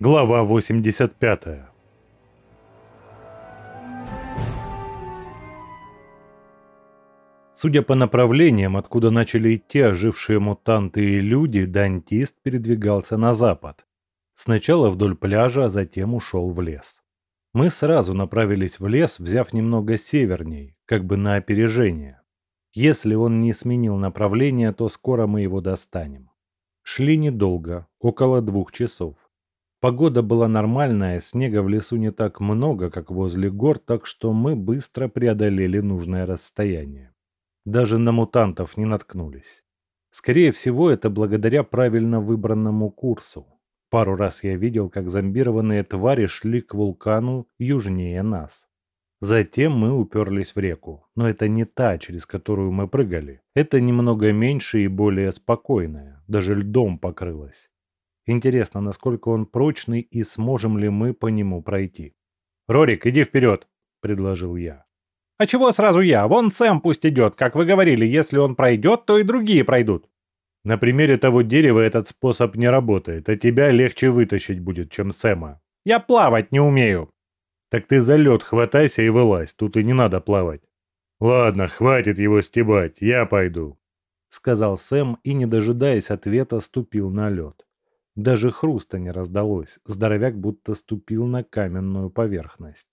Глава 85 Судя по направлениям, откуда начали идти ожившие мутанты и люди, дантист передвигался на запад. Сначала вдоль пляжа, а затем ушел в лес. Мы сразу направились в лес, взяв немного северней, как бы на опережение. Если он не сменил направление, то скоро мы его достанем. Шли недолго, около двух часов. Погода была нормальная, снега в лесу не так много, как возле гор, так что мы быстро преодолели нужное расстояние. Даже на мутантов не наткнулись. Скорее всего, это благодаря правильно выбранному курсу. Пару раз я видел, как зомбированные твари шли к вулкану южнее нас. Затем мы уперлись в реку, но это не та, через которую мы прыгали. Это немного меньше и более спокойная, даже льдом покрылась. Интересно, насколько он прочный и сможем ли мы по нему пройти. «Рорик, иди вперед!» – предложил я. А чего сразу я? Вон Сэм пусть идет. Как вы говорили, если он пройдет, то и другие пройдут. На примере того дерева этот способ не работает, а тебя легче вытащить будет, чем Сэма. Я плавать не умею. Так ты за лед хватайся и вылазь, тут и не надо плавать. Ладно, хватит его стебать, я пойду. Сказал Сэм и, не дожидаясь ответа, ступил на лед. Даже хруста не раздалось, здоровяк будто ступил на каменную поверхность.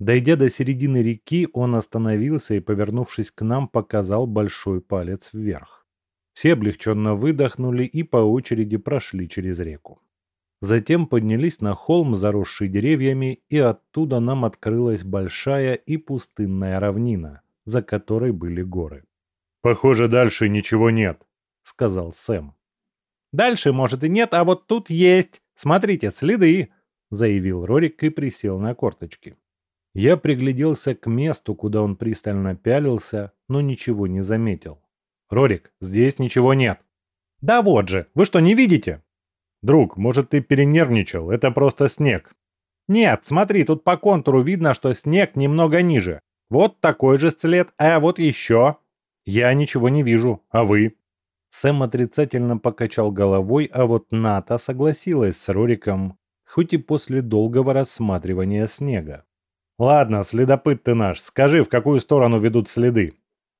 Дойдя до середины реки, он остановился и, повернувшись к нам, показал большой палец вверх. Все облегченно выдохнули и по очереди прошли через реку. Затем поднялись на холм, заросший деревьями, и оттуда нам открылась большая и пустынная равнина, за которой были горы. «Похоже, дальше ничего нет», — сказал Сэм. «Дальше, может, и нет, а вот тут есть. Смотрите, следы», — заявил Рорик и присел на корточки. Я пригляделся к месту, куда он пристально пялился, но ничего не заметил. «Рорик, здесь ничего нет». «Да вот же, вы что, не видите?» «Друг, может, ты перенервничал? Это просто снег». «Нет, смотри, тут по контуру видно, что снег немного ниже. Вот такой же след, а вот еще». «Я ничего не вижу, а вы?» Сэм отрицательно покачал головой, а вот Ната согласилась с Рориком, хоть и после долгого рассматривания снега. Ладно, следопыт ты наш, скажи, в какую сторону ведут следы.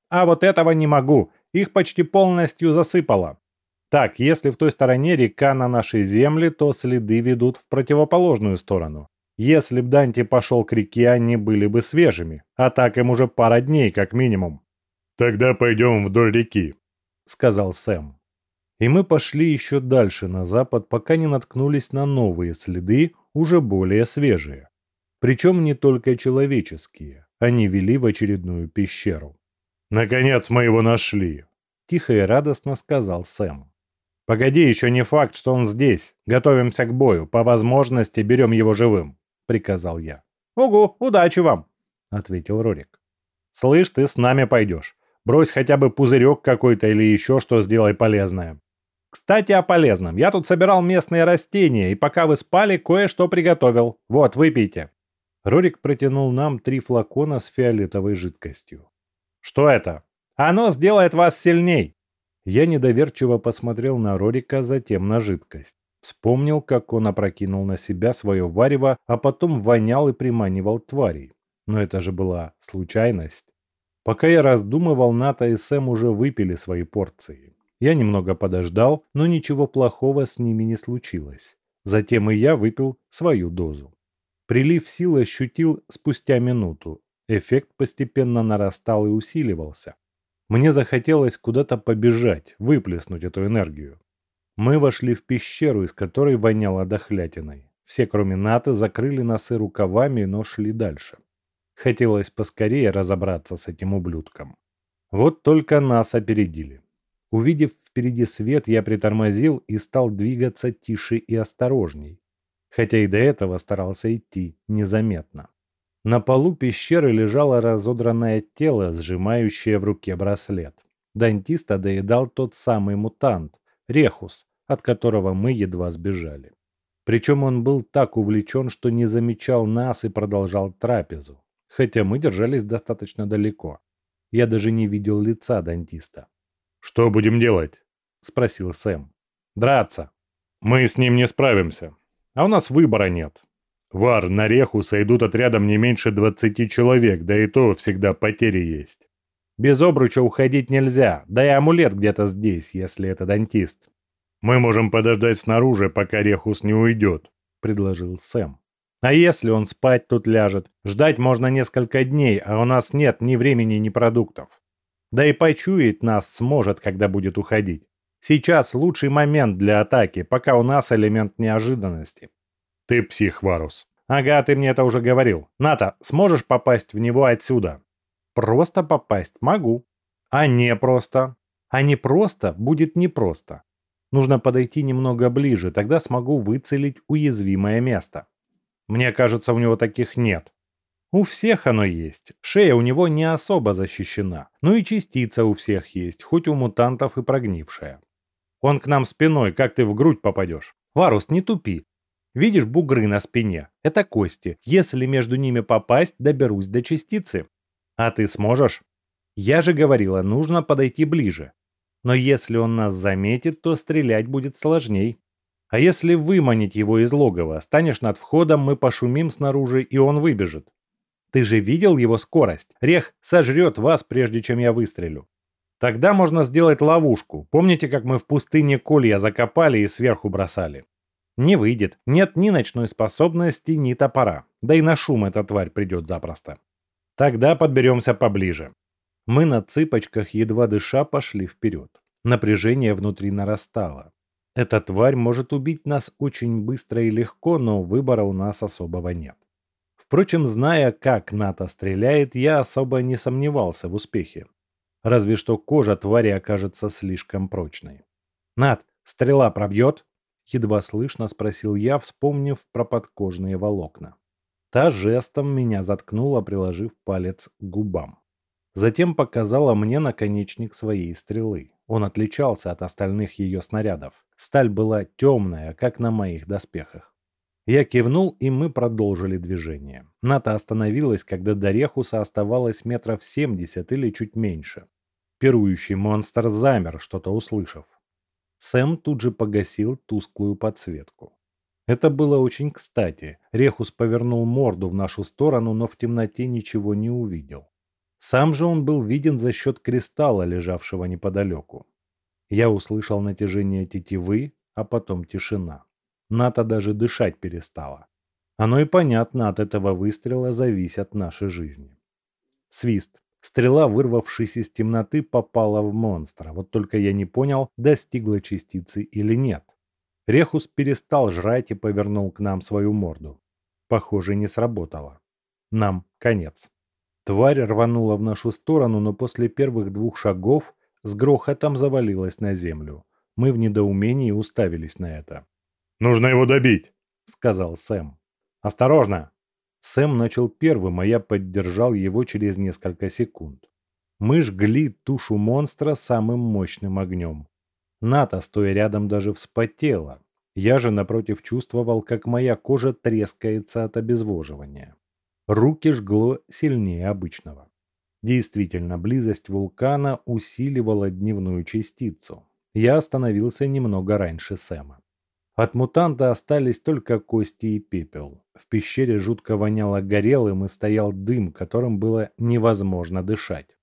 А вот этого не могу, их почти полностью засыпало. Так, если в той стороне река на нашей земле, то следы ведут в противоположную сторону. Если б Данти пошел к реке, они были бы свежими, а так им уже пара дней как минимум. «Тогда пойдем вдоль реки», — сказал Сэм. И мы пошли еще дальше на запад, пока не наткнулись на новые следы, уже более свежие. Причем не только человеческие. Они вели в очередную пещеру. «Наконец мы его нашли!» Тихо и радостно сказал Сэм. «Погоди, еще не факт, что он здесь. Готовимся к бою. По возможности берем его живым», — приказал я. «Угу, удачи вам», — ответил Рорик. «Слышь, ты с нами пойдешь. Брось хотя бы пузырек какой-то или еще что сделай полезное. Кстати, о полезном. Я тут собирал местные растения, и пока вы спали, кое-что приготовил. Вот, выпейте». Рорик протянул нам три флакона с фиолетовой жидкостью. «Что это?» «Оно сделает вас сильней!» Я недоверчиво посмотрел на Рорика, затем на жидкость. Вспомнил, как он опрокинул на себя свое варево, а потом вонял и приманивал тварей. Но это же была случайность. Пока я раздумывал, Ната и Сэм уже выпили свои порции. Я немного подождал, но ничего плохого с ними не случилось. Затем и я выпил свою дозу. Прилив сил ощутил спустя минуту. Эффект постепенно нарастал и усиливался. Мне захотелось куда-то побежать, выплеснуть эту энергию. Мы вошли в пещеру, из которой воняло дохлятиной. Все, кроме Наты, закрыли носы рукавами, но шли дальше. Хотелось поскорее разобраться с этим ублюдком. Вот только нас опередили. Увидев впереди свет, я притормозил и стал двигаться тише и осторожней хотя и до этого старался идти незаметно. На полу пещеры лежало разодранное тело, сжимающее в руке браслет. Дантиста доедал тот самый мутант, Рехус, от которого мы едва сбежали. Причем он был так увлечен, что не замечал нас и продолжал трапезу, хотя мы держались достаточно далеко. Я даже не видел лица дантиста. «Что будем делать?» – спросил Сэм. «Драться». «Мы с ним не справимся. А у нас выбора нет. Вар, на реху сойдут отрядом не меньше 20 человек, да и то всегда потери есть. Без обруча уходить нельзя, да и амулет где-то здесь, если это дантист. Мы можем подождать снаружи, пока Рехус не уйдет, предложил Сэм. А если он спать тут ляжет? Ждать можно несколько дней, а у нас нет ни времени, ни продуктов. Да и почуять нас сможет, когда будет уходить. Сейчас лучший момент для атаки, пока у нас элемент неожиданности. Ты псих, Варус. Ага, ты мне это уже говорил. Ната, сможешь попасть в него отсюда? Просто попасть могу. А не просто. А не просто будет непросто. Нужно подойти немного ближе, тогда смогу выцелить уязвимое место. Мне кажется, у него таких нет. У всех оно есть. Шея у него не особо защищена. Ну и частица у всех есть, хоть у мутантов и прогнившая. Он к нам спиной, как ты в грудь попадешь? Варус, не тупи. Видишь бугры на спине? Это кости. Если между ними попасть, доберусь до частицы. А ты сможешь? Я же говорила, нужно подойти ближе. Но если он нас заметит, то стрелять будет сложней. А если выманить его из логова, станешь над входом, мы пошумим снаружи, и он выбежит. Ты же видел его скорость? Рех сожрет вас, прежде чем я выстрелю. Тогда можно сделать ловушку. Помните, как мы в пустыне колья закопали и сверху бросали? Не выйдет. Нет ни ночной способности, ни топора. Да и на шум эта тварь придет запросто. Тогда подберемся поближе. Мы на цыпочках, едва дыша, пошли вперед. Напряжение внутри нарастало. Эта тварь может убить нас очень быстро и легко, но выбора у нас особого нет. Впрочем, зная, как НАТО стреляет, я особо не сомневался в успехе. Разве что кожа твари окажется слишком прочной. «Над, стрела пробьет?» Едва слышно спросил я, вспомнив про подкожные волокна. Та жестом меня заткнула, приложив палец к губам. Затем показала мне наконечник своей стрелы. Он отличался от остальных ее снарядов. Сталь была темная, как на моих доспехах. Я кивнул, и мы продолжили движение. Ната остановилась, когда до Рехуса оставалось метров семьдесят или чуть меньше. Пирующий монстр замер, что-то услышав. Сэм тут же погасил тусклую подсветку. Это было очень кстати. Рехус повернул морду в нашу сторону, но в темноте ничего не увидел. Сам же он был виден за счет кристалла, лежавшего неподалеку. Я услышал натяжение тетивы, а потом тишина. Ната даже дышать перестала. Оно и понятно, от этого выстрела зависят наши жизни. Свист. Стрела, вырвавшись из темноты, попала в монстра. Вот только я не понял, достигла частицы или нет. Рехус перестал жрать и повернул к нам свою морду. Похоже, не сработало. Нам конец. Тварь рванула в нашу сторону, но после первых двух шагов с грохотом завалилась на землю. Мы в недоумении уставились на это. «Нужно его добить», — сказал Сэм. «Осторожно!» Сэм начал первым, а я поддержал его через несколько секунд. Мы жгли тушу монстра самым мощным огнем. Ната, стоя рядом, даже вспотела. Я же, напротив, чувствовал, как моя кожа трескается от обезвоживания. Руки жгло сильнее обычного. Действительно, близость вулкана усиливала дневную частицу. Я остановился немного раньше Сэма. От мутанта остались только кости и пепел. В пещере жутко воняло горелым и стоял дым, которым было невозможно дышать.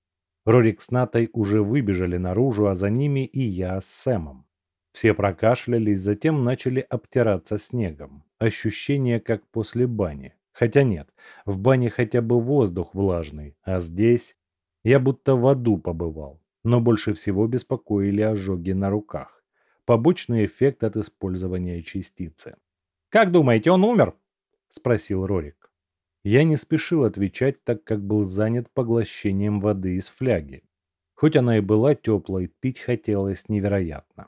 Рорик с Натой уже выбежали наружу, а за ними и я с Сэмом. Все прокашлялись, затем начали обтираться снегом. Ощущение, как после бани. Хотя нет, в бане хотя бы воздух влажный, а здесь я будто в аду побывал. Но больше всего беспокоили ожоги на руках побочный эффект от использования частицы. «Как думаете, он умер?» – спросил Рорик. Я не спешил отвечать, так как был занят поглощением воды из фляги. Хоть она и была теплой, пить хотелось невероятно.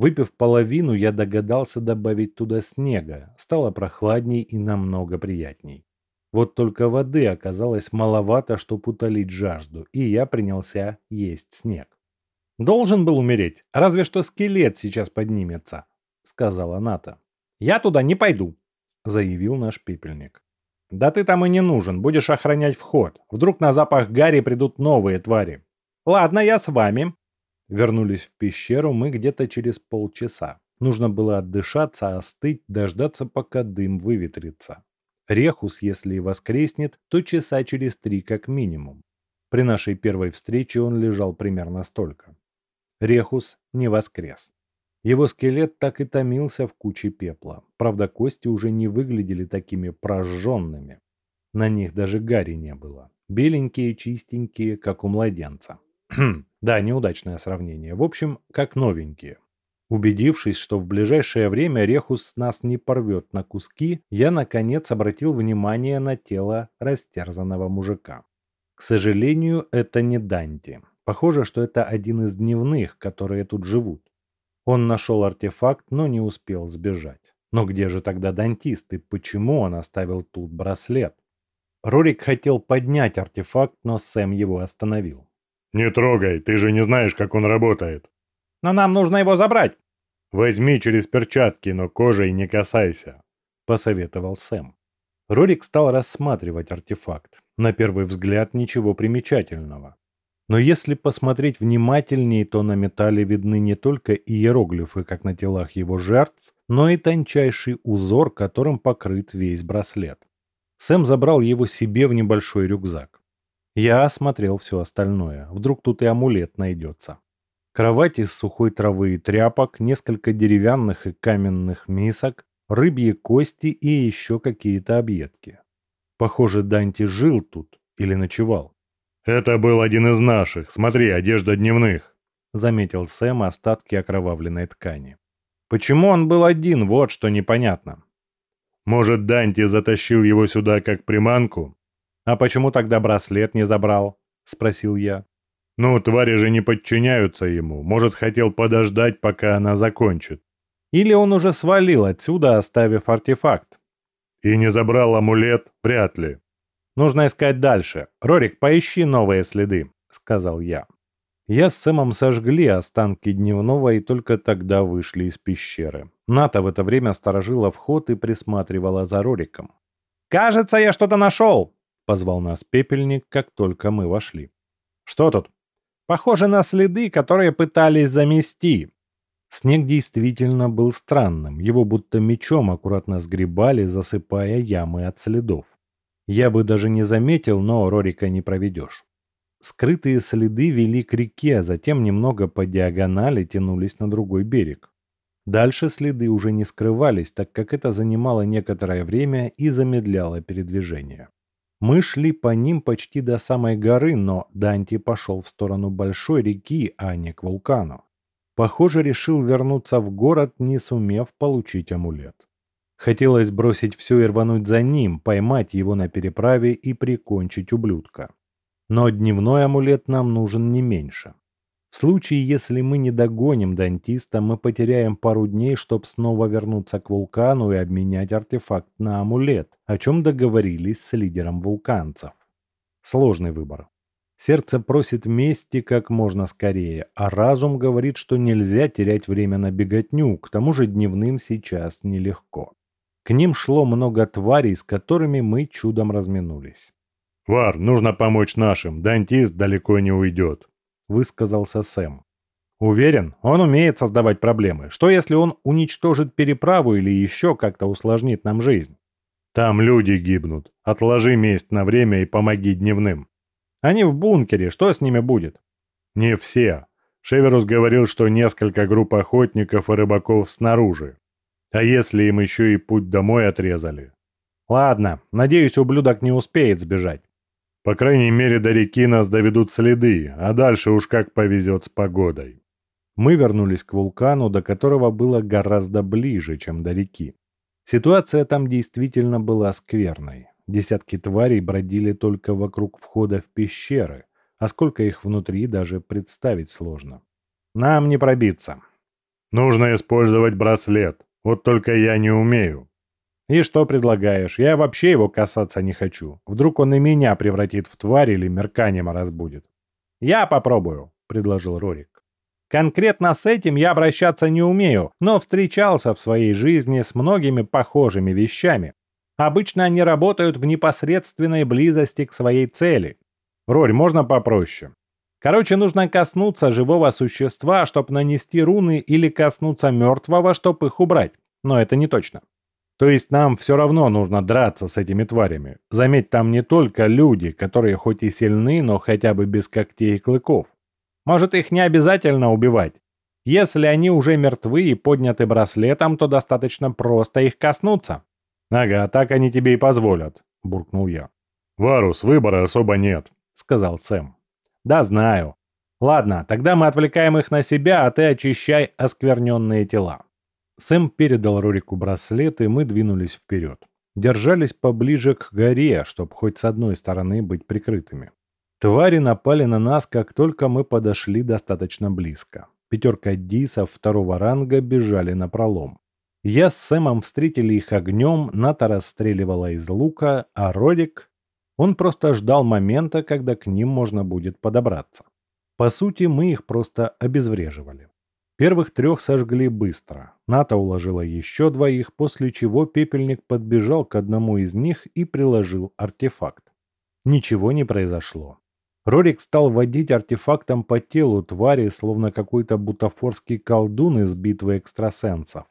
Выпив половину, я догадался добавить туда снега, стало прохладней и намного приятней. Вот только воды оказалось маловато, чтобы утолить жажду, и я принялся есть снег. Должен был умереть, разве что скелет сейчас поднимется, сказала Ната. Я туда не пойду, заявил наш пепельник. Да ты там и не нужен, будешь охранять вход. Вдруг на запах Гарри придут новые твари. Ладно, я с вами. Вернулись в пещеру мы где-то через полчаса. Нужно было отдышаться, остыть, дождаться, пока дым выветрится. Рехус, если и воскреснет, то часа через три как минимум. При нашей первой встрече он лежал примерно столько. Рехус не воскрес. Его скелет так и томился в куче пепла. Правда, кости уже не выглядели такими прожженными. На них даже гари не было. Беленькие, чистенькие, как у младенца. да, неудачное сравнение. В общем, как новенькие. Убедившись, что в ближайшее время Рехус нас не порвет на куски, я наконец обратил внимание на тело растерзанного мужика. К сожалению, это не Данти. Похоже, что это один из дневных, которые тут живут. Он нашел артефакт, но не успел сбежать. Но где же тогда дантист и почему он оставил тут браслет? Рорик хотел поднять артефакт, но Сэм его остановил. «Не трогай, ты же не знаешь, как он работает». «Но нам нужно его забрать». «Возьми через перчатки, но кожей не касайся», — посоветовал Сэм. Рорик стал рассматривать артефакт. На первый взгляд ничего примечательного. Но если посмотреть внимательнее, то на металле видны не только иероглифы, как на телах его жертв, но и тончайший узор, которым покрыт весь браслет. Сэм забрал его себе в небольшой рюкзак. Я осмотрел все остальное. Вдруг тут и амулет найдется. Кровать из сухой травы и тряпок, несколько деревянных и каменных мисок, рыбьи кости и еще какие-то объедки. Похоже, Данти жил тут или ночевал. «Это был один из наших. Смотри, одежда дневных», — заметил Сэм остатки окровавленной ткани. «Почему он был один, вот что непонятно». «Может, Данти затащил его сюда как приманку?» «А почему тогда браслет не забрал?» — спросил я. Ну, твари же не подчиняются ему. Может, хотел подождать, пока она закончит. Или он уже свалил отсюда, оставив артефакт. И не забрал амулет? Вряд ли. Нужно искать дальше. Рорик, поищи новые следы, сказал я. Я с Сэмом сожгли останки дневного и только тогда вышли из пещеры. Ната в это время сторожила вход и присматривала за Рориком. «Кажется, я что-то нашел!» — позвал нас пепельник, как только мы вошли. «Что тут?» Похоже на следы, которые пытались замести. Снег действительно был странным, его будто мечом аккуратно сгребали, засыпая ямы от следов. Я бы даже не заметил, но Рорика не проведешь. Скрытые следы вели к реке, а затем немного по диагонали тянулись на другой берег. Дальше следы уже не скрывались, так как это занимало некоторое время и замедляло передвижение. Мы шли по ним почти до самой горы, но Данти пошел в сторону большой реки, а не к вулкану. Похоже, решил вернуться в город, не сумев получить амулет. Хотелось бросить все и рвануть за ним, поймать его на переправе и прикончить ублюдка. Но дневной амулет нам нужен не меньше. В случае, если мы не догоним дантиста, мы потеряем пару дней, чтобы снова вернуться к вулкану и обменять артефакт на амулет, о чем договорились с лидером вулканцев. Сложный выбор. Сердце просит мести как можно скорее, а разум говорит, что нельзя терять время на беготню, к тому же дневным сейчас нелегко. К ним шло много тварей, с которыми мы чудом разминулись. «Вар, нужно помочь нашим, дантист далеко не уйдет», высказался Сэм. Уверен, он умеет создавать проблемы. Что если он уничтожит переправу или еще как-то усложнит нам жизнь? Там люди гибнут. Отложи месть на время и помоги дневным. Они в бункере, что с ними будет? Не все. Шеверус говорил, что несколько групп охотников и рыбаков снаружи. А если им еще и путь домой отрезали? Ладно, надеюсь, ублюдок не успеет сбежать. По крайней мере, до реки нас доведут следы, а дальше уж как повезет с погодой. Мы вернулись к вулкану, до которого было гораздо ближе, чем до реки. Ситуация там действительно была скверной. Десятки тварей бродили только вокруг входа в пещеры, а сколько их внутри даже представить сложно. Нам не пробиться. Нужно использовать браслет. Вот только я не умею. «И что предлагаешь? Я вообще его касаться не хочу. Вдруг он и меня превратит в тварь или мерканием разбудит». «Я попробую», — предложил Рорик. «Конкретно с этим я обращаться не умею, но встречался в своей жизни с многими похожими вещами. Обычно они работают в непосредственной близости к своей цели. Рорь, можно попроще?» Короче, нужно коснуться живого существа, чтобы нанести руны, или коснуться мертвого, чтобы их убрать. Но это не точно. То есть нам все равно нужно драться с этими тварями. Заметь, там не только люди, которые хоть и сильны, но хотя бы без когтей и клыков. Может, их не обязательно убивать. Если они уже мертвы и подняты браслетом, то достаточно просто их коснуться. «Ага, так они тебе и позволят», — буркнул я. «Варус, выбора особо нет», — сказал Сэм. «Да, знаю. Ладно, тогда мы отвлекаем их на себя, а ты очищай оскверненные тела». Сэм передал Рорику браслет, и мы двинулись вперед. Держались поближе к горе, чтобы хоть с одной стороны быть прикрытыми. Твари напали на нас, как только мы подошли достаточно близко. Пятерка дисов второго ранга бежали на пролом. Я с Сэмом встретили их огнем, Ната расстреливала из лука, а Рорик... Он просто ждал момента, когда к ним можно будет подобраться. По сути, мы их просто обезвреживали. Первых трех сожгли быстро. Ната уложила еще двоих, после чего пепельник подбежал к одному из них и приложил артефакт. Ничего не произошло. Рорик стал водить артефактом по телу твари, словно какой-то бутафорский колдун из битвы экстрасенсов.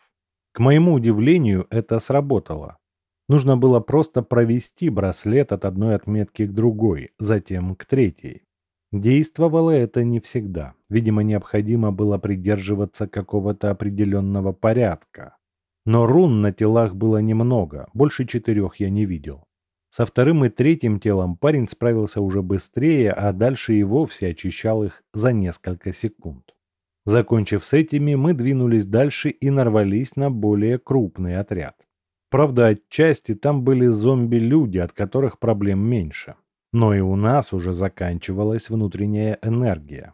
К моему удивлению, это сработало. Нужно было просто провести браслет от одной отметки к другой, затем к третьей. Действовало это не всегда. Видимо, необходимо было придерживаться какого-то определенного порядка. Но рун на телах было немного, больше четырех я не видел. Со вторым и третьим телом парень справился уже быстрее, а дальше и вовсе очищал их за несколько секунд. Закончив с этими, мы двинулись дальше и нарвались на более крупный отряд. Правда, отчасти там были зомби-люди, от которых проблем меньше. Но и у нас уже заканчивалась внутренняя энергия.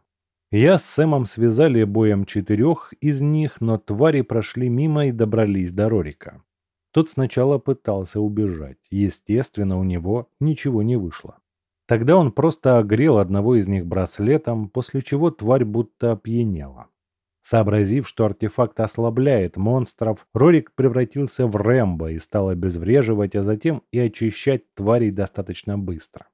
Я с Сэмом связали боем четырех из них, но твари прошли мимо и добрались до Рорика. Тот сначала пытался убежать. Естественно, у него ничего не вышло. Тогда он просто огрел одного из них браслетом, после чего тварь будто опьянела. Сообразив, что артефакт ослабляет монстров, Рорик превратился в Рэмбо и стал обезвреживать, а затем и очищать тварей достаточно быстро.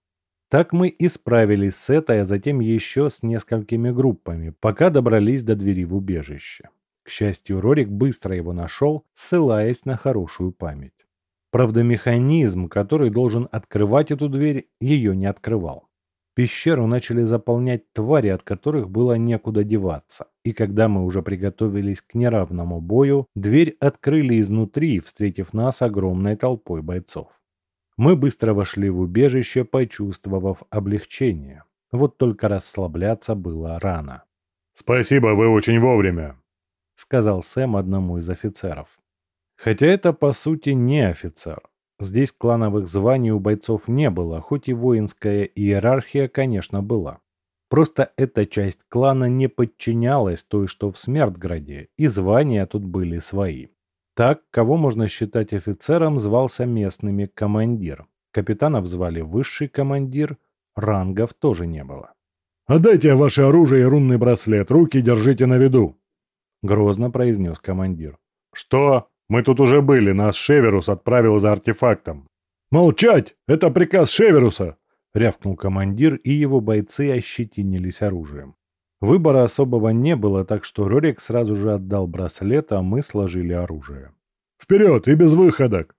Так мы и справились с этой, а затем еще с несколькими группами, пока добрались до двери в убежище. К счастью, Рорик быстро его нашел, ссылаясь на хорошую память. Правда, механизм, который должен открывать эту дверь, ее не открывал. Пещеру начали заполнять твари, от которых было некуда деваться. И когда мы уже приготовились к неравному бою, дверь открыли изнутри, встретив нас огромной толпой бойцов. Мы быстро вошли в убежище, почувствовав облегчение. Вот только расслабляться было рано. «Спасибо, вы очень вовремя», — сказал Сэм одному из офицеров. Хотя это, по сути, не офицер. Здесь клановых званий у бойцов не было, хоть и воинская иерархия, конечно, была. Просто эта часть клана не подчинялась той, что в Смертграде, и звания тут были свои. Так, кого можно считать офицером, звался местными командир. Капитанов звали высший командир, рангов тоже не было. «Отдайте ваше оружие и рунный браслет, руки держите на виду!» Грозно произнес командир. «Что? Мы тут уже были, нас Шеверус отправил за артефактом». «Молчать! Это приказ Шеверуса!» Рявкнул командир, и его бойцы ощетинились оружием. Выбора особого не было, так что Рорик сразу же отдал браслет, а мы сложили оружие. «Вперед и без выходок!»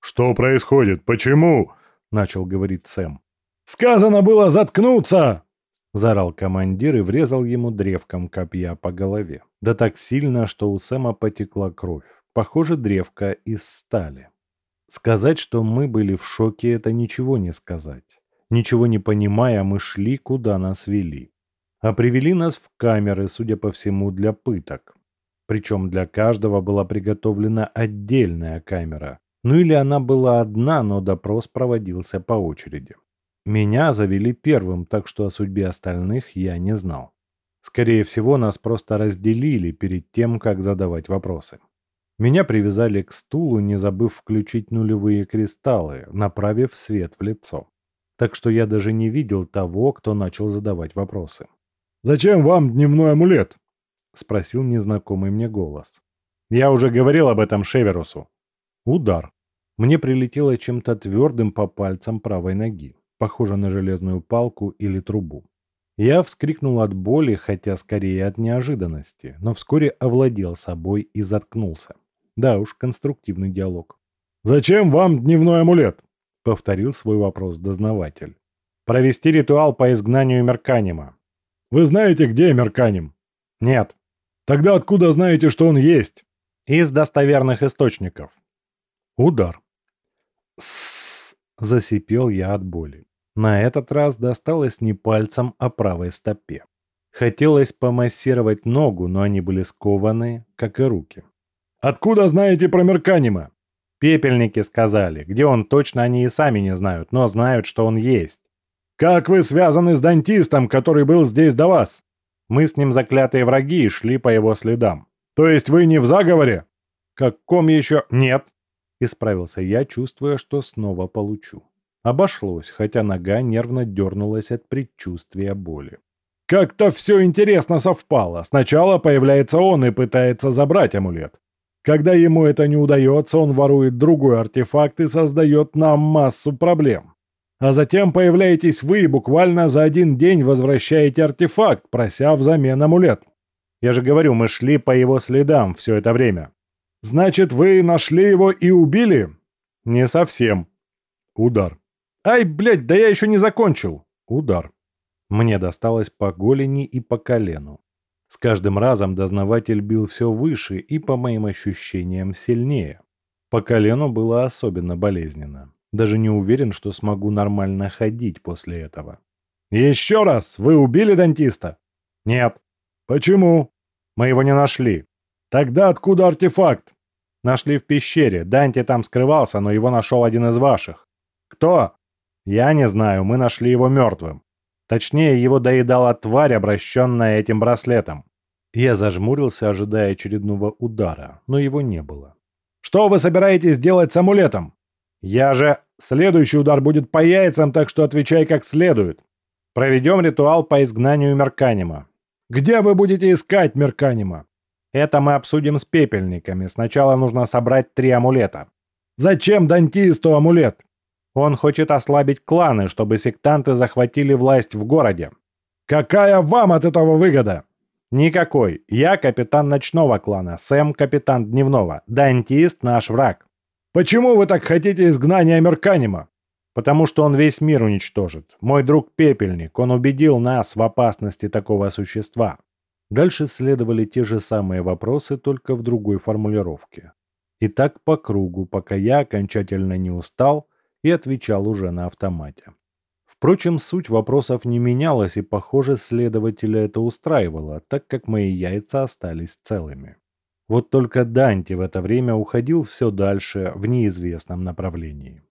«Что происходит? Почему?» – начал говорить Сэм. «Сказано было заткнуться!» – заорал командир и врезал ему древком копья по голове. Да так сильно, что у Сэма потекла кровь. Похоже, древко из стали. Сказать, что мы были в шоке, это ничего не сказать. Ничего не понимая, мы шли, куда нас вели а привели нас в камеры, судя по всему, для пыток. Причем для каждого была приготовлена отдельная камера. Ну или она была одна, но допрос проводился по очереди. Меня завели первым, так что о судьбе остальных я не знал. Скорее всего, нас просто разделили перед тем, как задавать вопросы. Меня привязали к стулу, не забыв включить нулевые кристаллы, направив свет в лицо. Так что я даже не видел того, кто начал задавать вопросы. «Зачем вам дневной амулет?» — спросил незнакомый мне голос. «Я уже говорил об этом Шеверусу». Удар. Мне прилетело чем-то твердым по пальцам правой ноги, похоже на железную палку или трубу. Я вскрикнул от боли, хотя скорее от неожиданности, но вскоре овладел собой и заткнулся. Да уж, конструктивный диалог. «Зачем вам дневной амулет?» — повторил свой вопрос дознаватель. «Провести ритуал по изгнанию Мерканима». «Вы знаете, где Мерканим?» «Нет». «Тогда откуда знаете, что он есть?» «Из достоверных источников». Удар. «С-с-с!» засипел я от боли. На этот раз досталось не пальцем, а правой стопе. Хотелось помассировать ногу, но они были скованы, как и руки. «Откуда знаете про Мерканима?» Пепельники сказали. Где он точно они и сами не знают, но знают, что он есть. «Как вы связаны с дантистом, который был здесь до вас?» Мы с ним заклятые враги и шли по его следам. «То есть вы не в заговоре?» «Каком еще?» «Нет», — исправился я, чувствуя, что снова получу. Обошлось, хотя нога нервно дернулась от предчувствия боли. «Как-то все интересно совпало. Сначала появляется он и пытается забрать амулет. Когда ему это не удается, он ворует другой артефакт и создает нам массу проблем. А затем появляетесь вы и буквально за один день возвращаете артефакт, прося взамен амулет. Я же говорю, мы шли по его следам все это время. Значит, вы нашли его и убили? Не совсем. Удар. Ай, блядь, да я еще не закончил. Удар. Мне досталось по голени и по колену. С каждым разом дознаватель бил все выше и, по моим ощущениям, сильнее. По колену было особенно болезненно. Даже не уверен, что смогу нормально ходить после этого. «Еще раз! Вы убили дантиста?» «Нет». «Почему?» «Мы его не нашли». «Тогда откуда артефакт?» «Нашли в пещере. Данти там скрывался, но его нашел один из ваших». «Кто?» Я не знаю, мы нашли его мертвым. Точнее, его доедала тварь, обращенная этим браслетом. Я зажмурился, ожидая очередного удара, но его не было. «Что вы собираетесь делать с амулетом?» «Я же... Следующий удар будет по яйцам, так что отвечай как следует. Проведем ритуал по изгнанию Мерканима». «Где вы будете искать Мерканима?» «Это мы обсудим с пепельниками. Сначала нужно собрать три амулета». «Зачем дантисту амулет?» Он хочет ослабить кланы, чтобы сектанты захватили власть в городе. Какая вам от этого выгода? Никакой. Я капитан ночного клана, Сэм капитан дневного, Дантист наш враг. Почему вы так хотите изгнания Мерканима? Потому что он весь мир уничтожит. Мой друг Пепельник, он убедил нас в опасности такого существа. Дальше следовали те же самые вопросы, только в другой формулировке. И так по кругу, пока я окончательно не устал и отвечал уже на автомате. Впрочем, суть вопросов не менялась, и, похоже, следователя это устраивало, так как мои яйца остались целыми. Вот только Данти в это время уходил все дальше в неизвестном направлении.